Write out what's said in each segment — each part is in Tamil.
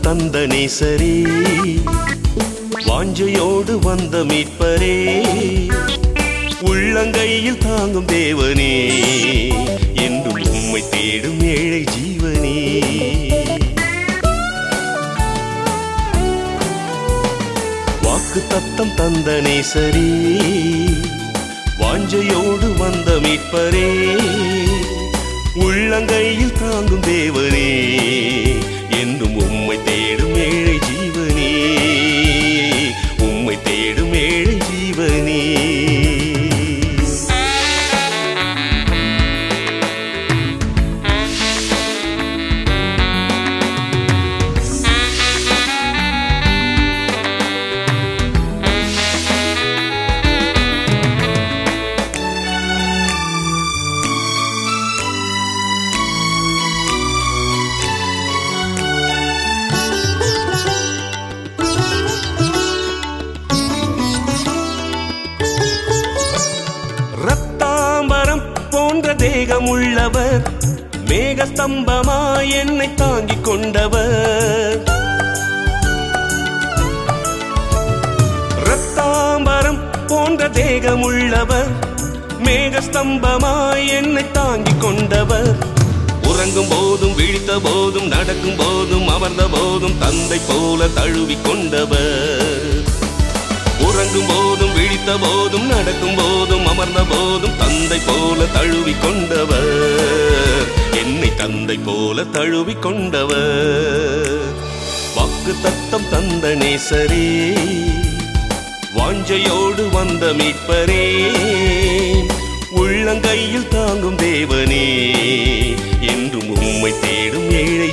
தந்த நேசரே. வாஞ்சையோடு வந்த மீட்பரே. உள்ளங்கையில் தாங்கும் தேவனே என்றும் உம்மை தேடும் ஏழை ஜீவனே. வாக்கு தத்தம் தந்த நேசரே. வாஞ்சையோடு வந்த மீட்பரே. உள்ளங்கையில் போன்ற தேகமுள்ளவர் மேகஸ்தம்பமாய் என்னை தாங்கிக் கொண்டவர். ரத்தாம்பரம் போன்ற தேகமுள்ளவர் மேகஸ்தம்பமாய் என்னை தாங்கிக் கொண்டவர். உறங்கும் போதும் விழித்த போதும் நடக்கும் போதும் அமர்ந்த போதும் தந்தை போல தழுவிக் கொண்டவர். உறங்கும் போதும் பிடித்த போதும் நடக்கும் போதும் அமர்ந்த போதும் தந்தை போல தழுவி கொண்டவர். என்னை தந்தை போல தழுவி கொண்டவர். வாக்கு தத்தம் தந்த நேசரே வாஞ்சையோடு வந்த மீட்பரே உள்ளங்கையில் தாங்கும் தேவனே என்றும் உம்மை தேடும் ஏழை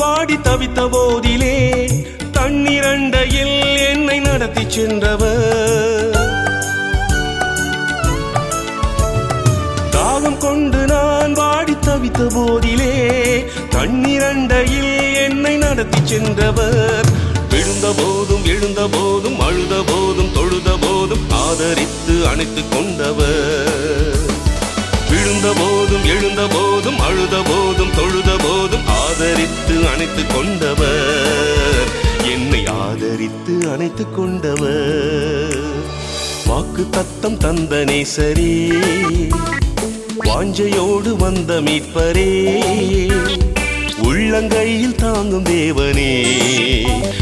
வாடி தவித்த போதிலே தண்ணீரண்டையில் என்னை நடத்தி சென்றவர். தாகம் கொண்டு நான் வாடி தவித்த போதிலே தண்ணீரண்டையில் என்னை நடத்தி சென்றவர். விழுந்த போதும் எழுந்த போதும் அழுத போதும் தொழுத போதும் ஆதரித்து அணைத்துக் கொண்டவர். விழுந்த போதும் எழுந்த போதும் அழுத போதும் தொழு போதும் ஆதரித்து அணைத்து கொண்டவர். என்னை ஆதரித்து அணைத்து கொண்டவர். வாக்கு தத்தம் தந்தனே நேசரே. வாஞ்சையோடு வந்த மீட்பரே. உள்ளங்கையில் தாங்கும் தேவனே.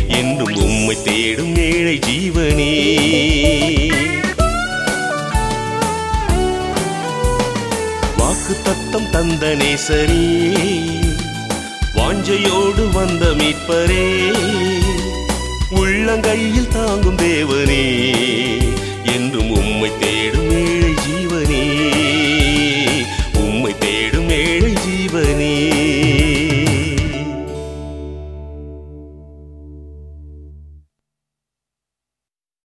என்றும் உம்மை தேடும் ஏழை ஜீவனே. வாக்கு தத்தம் தந்தனே நேசரே. வாஞ்சையோடு வந்த மீட்பரே உள்ளங்கையில் தாங்கும் தேவ